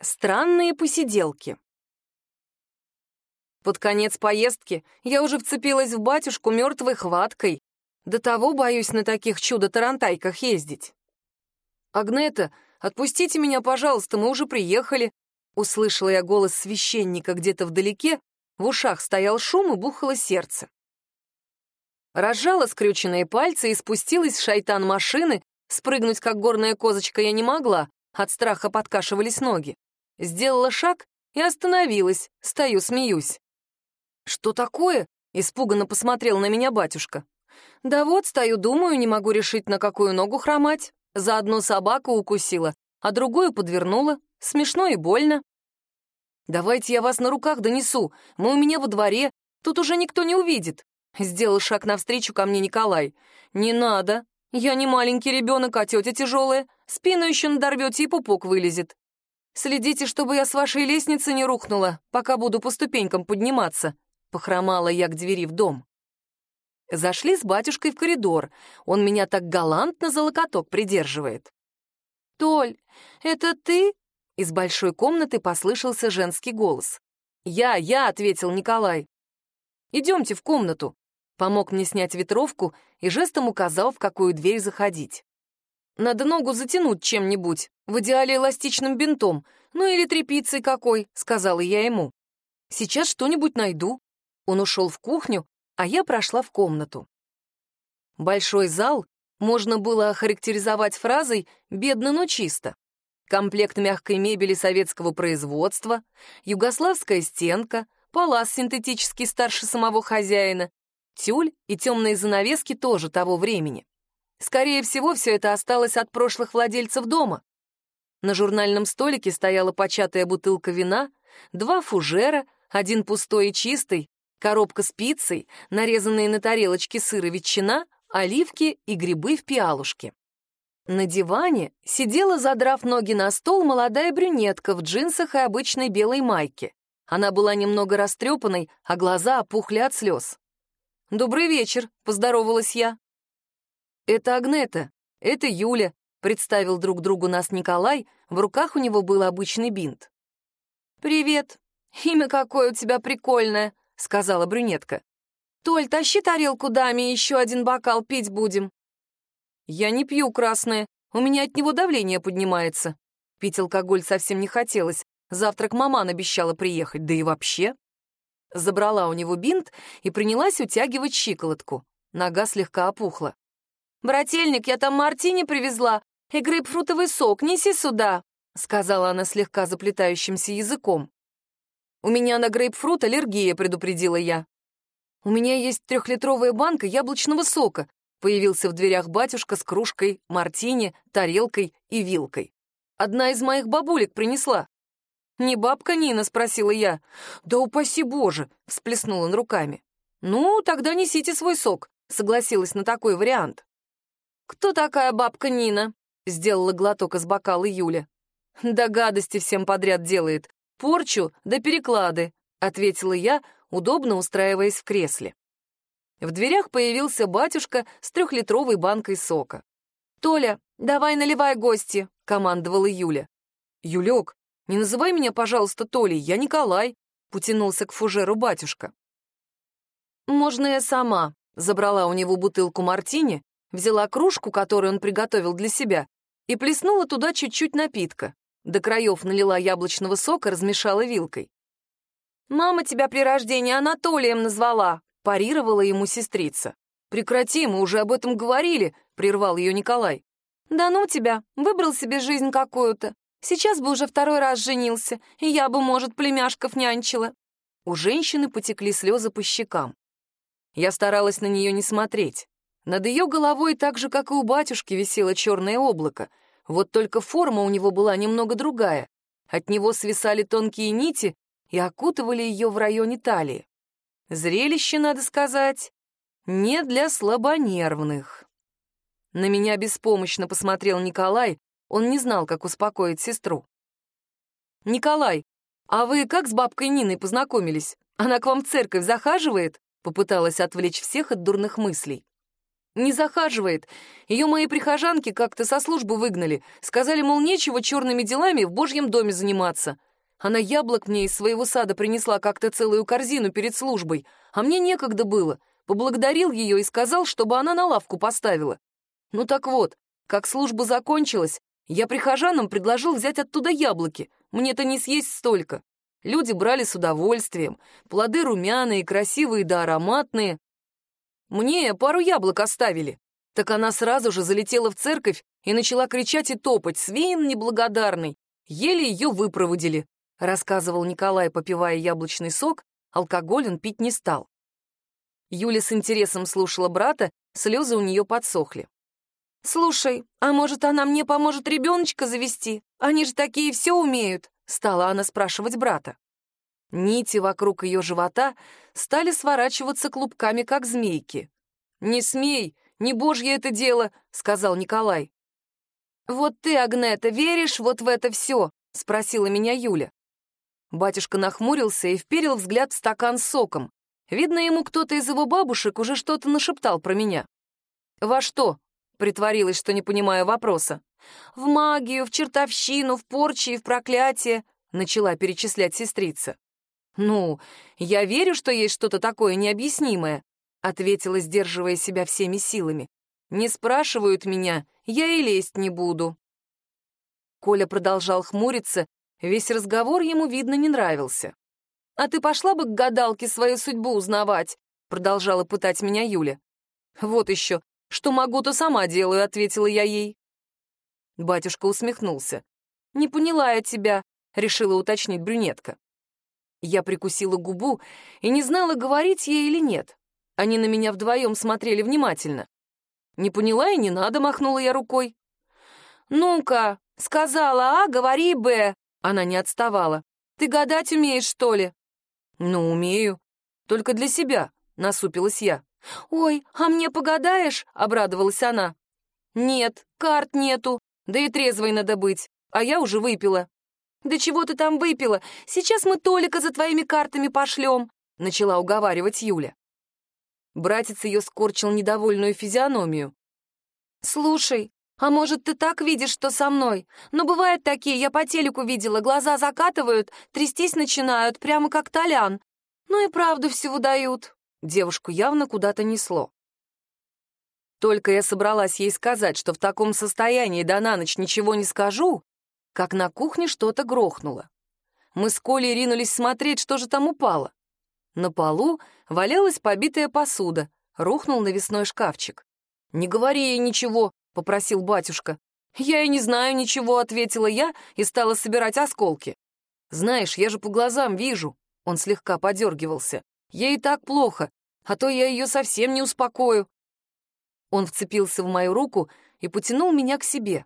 Странные посиделки. Под конец поездки я уже вцепилась в батюшку мертвой хваткой. До того боюсь на таких чудо-тарантайках ездить. «Агнета, отпустите меня, пожалуйста, мы уже приехали», Услышала я голос священника где-то вдалеке, в ушах стоял шум и бухало сердце. Разжала скрюченные пальцы и спустилась в шайтан машины, спрыгнуть, как горная козочка, я не могла, от страха подкашивались ноги. Сделала шаг и остановилась, стою, смеюсь. «Что такое?» — испуганно посмотрел на меня батюшка. «Да вот, стою, думаю, не могу решить, на какую ногу хромать. Заодно собаку укусила, а другую подвернула. Смешно и больно. «Давайте я вас на руках донесу. Мы у меня во дворе. Тут уже никто не увидит». Сделал шаг навстречу ко мне Николай. «Не надо. Я не маленький ребенок, а тетя тяжелая. Спину еще надорвете и пупок вылезет. Следите, чтобы я с вашей лестницы не рухнула, пока буду по ступенькам подниматься». Похромала я к двери в дом. Зашли с батюшкой в коридор. Он меня так галантно за локоток придерживает. «Толь, это ты?» Из большой комнаты послышался женский голос. «Я, я», — ответил Николай. «Идемте в комнату», — помог мне снять ветровку и жестом указал, в какую дверь заходить. «Надо ногу затянуть чем-нибудь, в идеале эластичным бинтом, ну или тряпицей какой», — сказала я ему. «Сейчас что-нибудь найду». Он ушел в кухню, а я прошла в комнату. Большой зал можно было охарактеризовать фразой «бедно, но чисто» комплект мягкой мебели советского производства, югославская стенка, палас синтетический старше самого хозяина, тюль и темные занавески тоже того времени. Скорее всего, все это осталось от прошлых владельцев дома. На журнальном столике стояла початая бутылка вина, два фужера, один пустой и чистый, коробка с пиццей, нарезанные на тарелочке сыр и ветчина, оливки и грибы в пиалушке. На диване сидела, задрав ноги на стол, молодая брюнетка в джинсах и обычной белой майке. Она была немного растрепанной, а глаза опухли от слез. «Добрый вечер», — поздоровалась я. «Это Агнета, это Юля», — представил друг другу нас Николай, в руках у него был обычный бинт. «Привет, имя какое у тебя прикольное», — сказала брюнетка. «Толь, тащи тарелку даме, еще один бокал пить будем». «Я не пью красное, у меня от него давление поднимается». Пить алкоголь совсем не хотелось, завтрак маман обещала приехать, да и вообще. Забрала у него бинт и принялась утягивать щиколотку. Нога слегка опухла. «Брательник, я там мартини привезла и грейпфрутовый сок, неси сюда», сказала она слегка заплетающимся языком. «У меня на грейпфрут аллергия», — предупредила я. «У меня есть трехлитровая банка яблочного сока. Появился в дверях батюшка с кружкой, мартини, тарелкой и вилкой. Одна из моих бабулек принесла. «Не бабка Нина?» — спросила я. «Да упаси Боже!» — всплеснул он руками. «Ну, тогда несите свой сок», — согласилась на такой вариант. «Кто такая бабка Нина?» — сделала глоток из бокала Юля. «Да гадости всем подряд делает. Порчу да переклады», — ответила я, удобно устраиваясь в кресле. В дверях появился батюшка с трехлитровой банкой сока. «Толя, давай наливай гости», — командовала Юля. «Юлек, не называй меня, пожалуйста, Толей, я Николай», — потянулся к фужеру батюшка. «Можно я сама?» — забрала у него бутылку мартини, взяла кружку, которую он приготовил для себя, и плеснула туда чуть-чуть напитка. До краев налила яблочного сока, размешала вилкой. «Мама тебя при рождении Анатолием назвала», парировала ему сестрица. «Прекрати, мы уже об этом говорили», — прервал ее Николай. «Да ну тебя, выбрал себе жизнь какую-то. Сейчас бы уже второй раз женился, и я бы, может, племяшков нянчила». У женщины потекли слезы по щекам. Я старалась на нее не смотреть. Над ее головой, так же, как и у батюшки, висело черное облако. Вот только форма у него была немного другая. От него свисали тонкие нити и окутывали ее в районе талии. Зрелище, надо сказать, не для слабонервных. На меня беспомощно посмотрел Николай, он не знал, как успокоить сестру. «Николай, а вы как с бабкой Ниной познакомились? Она к вам в церковь захаживает?» Попыталась отвлечь всех от дурных мыслей. Не захаживает. Ее мои прихожанки как-то со службы выгнали. Сказали, мол, нечего черными делами в божьем доме заниматься. Она яблок мне из своего сада принесла как-то целую корзину перед службой, а мне некогда было. Поблагодарил ее и сказал, чтобы она на лавку поставила. Ну так вот, как служба закончилась, я прихожанам предложил взять оттуда яблоки. Мне-то не съесть столько. Люди брали с удовольствием. Плоды румяные, красивые да ароматные. Мне пару яблок оставили. Так она сразу же залетела в церковь и начала кричать и топать, свин неблагодарный. Еле ее выпроводили, — рассказывал Николай, попивая яблочный сок, алкоголь он пить не стал. Юля с интересом слушала брата, слезы у нее подсохли. «Слушай, а может, она мне поможет ребеночка завести? Они же такие все умеют», — стала она спрашивать брата. Нити вокруг ее живота стали сворачиваться клубками, как змейки. «Не смей, не божье это дело», — сказал Николай. «Вот ты, Агнета, веришь вот в это все?» — спросила меня Юля. Батюшка нахмурился и вперил взгляд в стакан с соком. Видно, ему кто-то из его бабушек уже что-то нашептал про меня. «Во что?» — притворилась, что не понимаю вопроса. «В магию, в чертовщину, в порчи и в проклятие», — начала перечислять сестрица. «Ну, я верю, что есть что-то такое необъяснимое», — ответила, сдерживая себя всеми силами. «Не спрашивают меня, я и лезть не буду». Коля продолжал хмуриться, весь разговор ему, видно, не нравился. «А ты пошла бы к гадалке свою судьбу узнавать?» — продолжала пытать меня Юля. «Вот еще, что могу, то сама делаю», — ответила я ей. Батюшка усмехнулся. «Не поняла я тебя», — решила уточнить брюнетка. Я прикусила губу и не знала, говорить ей или нет. Они на меня вдвоем смотрели внимательно. Не поняла и не надо, махнула я рукой. «Ну-ка, сказала А, говори Б!» Она не отставала. «Ты гадать умеешь, что ли?» «Ну, умею. Только для себя», — насупилась я. «Ой, а мне погадаешь?» — обрадовалась она. «Нет, карт нету, да и трезвой надо быть, а я уже выпила». «Да чего ты там выпила? Сейчас мы Толика за твоими картами пошлем», — начала уговаривать Юля. Братец ее скорчил недовольную физиономию. «Слушай, а может, ты так видишь, что со мной? Но бывают такие, я по телеку видела, глаза закатывают, трястись начинают, прямо как Толян. Ну и правду всего дают». Девушку явно куда-то несло. Только я собралась ей сказать, что в таком состоянии да на ночь ничего не скажу, как на кухне что-то грохнуло. Мы с Колей ринулись смотреть, что же там упало. На полу валялась побитая посуда, рухнул навесной шкафчик. «Не говори ей ничего», — попросил батюшка. «Я и не знаю ничего», — ответила я и стала собирать осколки. «Знаешь, я же по глазам вижу», — он слегка подергивался. «Ей и так плохо, а то я ее совсем не успокою». Он вцепился в мою руку и потянул меня к себе.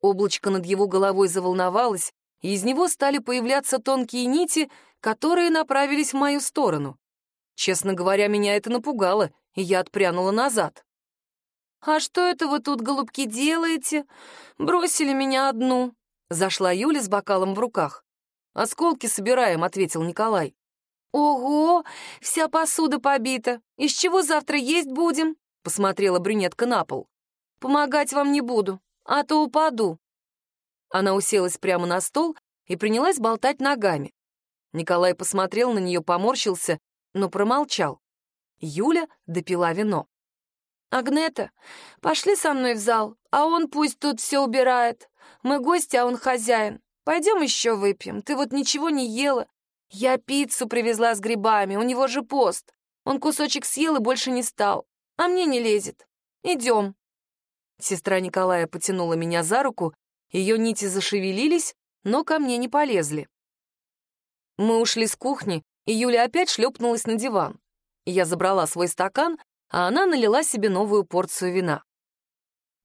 Облачко над его головой заволновалось, и из него стали появляться тонкие нити, которые направились в мою сторону. Честно говоря, меня это напугало, и я отпрянула назад. «А что это вы тут, голубки, делаете? Бросили меня одну», — зашла Юля с бокалом в руках. «Осколки собираем», — ответил Николай. «Ого, вся посуда побита. Из чего завтра есть будем?» — посмотрела брюнетка на пол. «Помогать вам не буду а то упаду». Она уселась прямо на стол и принялась болтать ногами. Николай посмотрел на нее, поморщился, но промолчал. Юля допила вино. «Агнета, пошли со мной в зал, а он пусть тут все убирает. Мы гости, а он хозяин. Пойдем еще выпьем, ты вот ничего не ела. Я пиццу привезла с грибами, у него же пост. Он кусочек съел и больше не стал, а мне не лезет. Идем». Сестра Николая потянула меня за руку, ее нити зашевелились, но ко мне не полезли. Мы ушли с кухни, и Юля опять шлепнулась на диван. Я забрала свой стакан, а она налила себе новую порцию вина.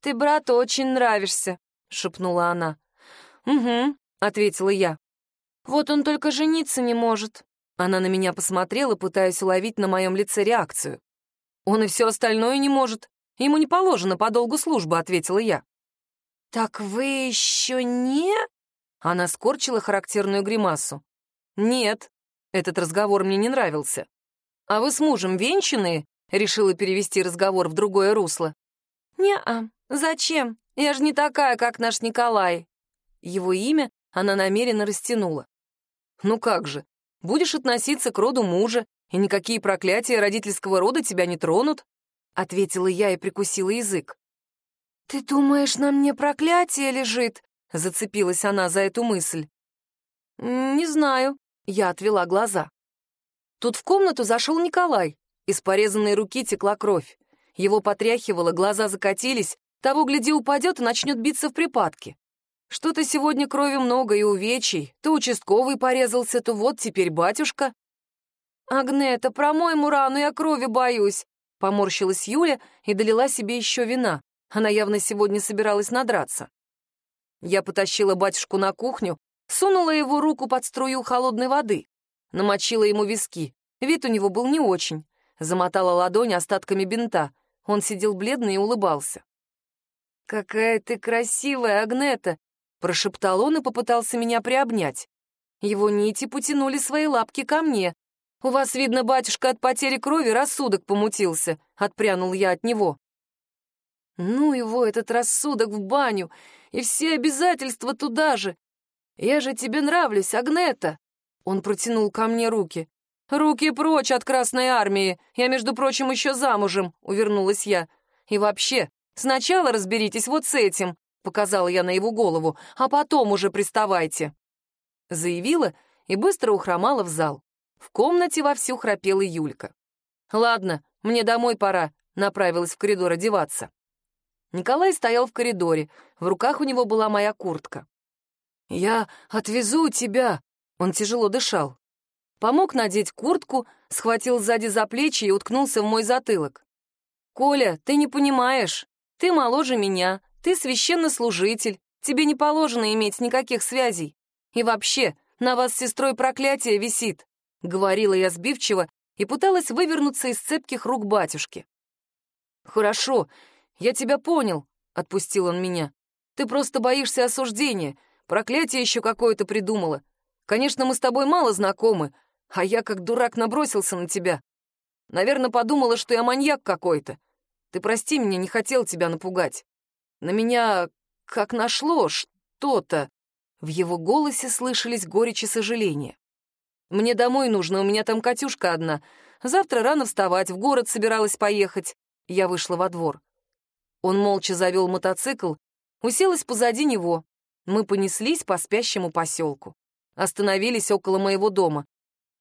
«Ты брату очень нравишься», — шепнула она. «Угу», — ответила я. «Вот он только жениться не может». Она на меня посмотрела, пытаясь уловить на моем лице реакцию. «Он и все остальное не может. Ему не положено по долгу службы», — ответила я. «Так вы еще не...» Она скорчила характерную гримасу. «Нет, этот разговор мне не нравился. А вы с мужем венчанные?» Решила перевести разговор в другое русло. «Не-а, зачем? Я же не такая, как наш Николай». Его имя она намеренно растянула. «Ну как же, будешь относиться к роду мужа, и никакие проклятия родительского рода тебя не тронут», — ответила я и прикусила язык. «Ты думаешь, на мне проклятие лежит?» — зацепилась она за эту мысль. «Не знаю», — я отвела глаза. Тут в комнату зашел Николай. Из порезанной руки текла кровь. Его потряхивало, глаза закатились, того, гляди, упадет и начнет биться в припадке. Что-то сегодня крови много и увечий. То участковый порезался, то вот теперь батюшка. «Агнета, промой ему рану, я крови боюсь», — поморщилась Юля и долила себе еще вина. Она явно сегодня собиралась надраться. Я потащила батюшку на кухню, сунула его руку под струю холодной воды, намочила ему виски. Вид у него был не очень. Замотала ладонь остатками бинта. Он сидел бледный и улыбался. «Какая ты красивая, Агнета!» — прошептал он и попытался меня приобнять. Его нити потянули свои лапки ко мне. «У вас, видно, батюшка, от потери крови рассудок помутился», — отпрянул я от него. Ну его, этот рассудок в баню, и все обязательства туда же. Я же тебе нравлюсь, Агнета. Он протянул ко мне руки. «Руки прочь от Красной Армии! Я, между прочим, еще замужем!» — увернулась я. «И вообще, сначала разберитесь вот с этим!» — показала я на его голову, «а потом уже приставайте!» Заявила и быстро ухромала в зал. В комнате вовсю храпела Юлька. «Ладно, мне домой пора», — направилась в коридор одеваться. Николай стоял в коридоре, в руках у него была моя куртка. «Я отвезу тебя!» Он тяжело дышал. Помог надеть куртку, схватил сзади за плечи и уткнулся в мой затылок. «Коля, ты не понимаешь. Ты моложе меня, ты священнослужитель, тебе не положено иметь никаких связей. И вообще, на вас с сестрой проклятие висит», — говорила я сбивчиво и пыталась вывернуться из цепких рук батюшки. «Хорошо, «Я тебя понял», — отпустил он меня. «Ты просто боишься осуждения. Проклятие еще какое-то придумала. Конечно, мы с тобой мало знакомы, а я как дурак набросился на тебя. Наверное, подумала, что я маньяк какой-то. Ты прости меня, не хотел тебя напугать. На меня как нашло что-то». В его голосе слышались горечь и сожаление. «Мне домой нужно, у меня там Катюшка одна. Завтра рано вставать, в город собиралась поехать». Я вышла во двор. Он молча завел мотоцикл, уселась позади него. Мы понеслись по спящему поселку. Остановились около моего дома.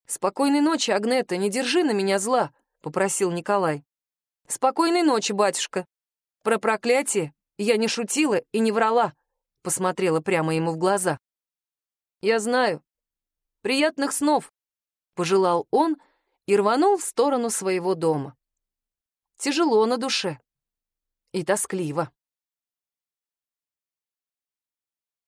«Спокойной ночи, Агнета, не держи на меня зла», — попросил Николай. «Спокойной ночи, батюшка. Про проклятие я не шутила и не врала», — посмотрела прямо ему в глаза. «Я знаю. Приятных снов», — пожелал он и рванул в сторону своего дома. Тяжело на душе и тоскливо.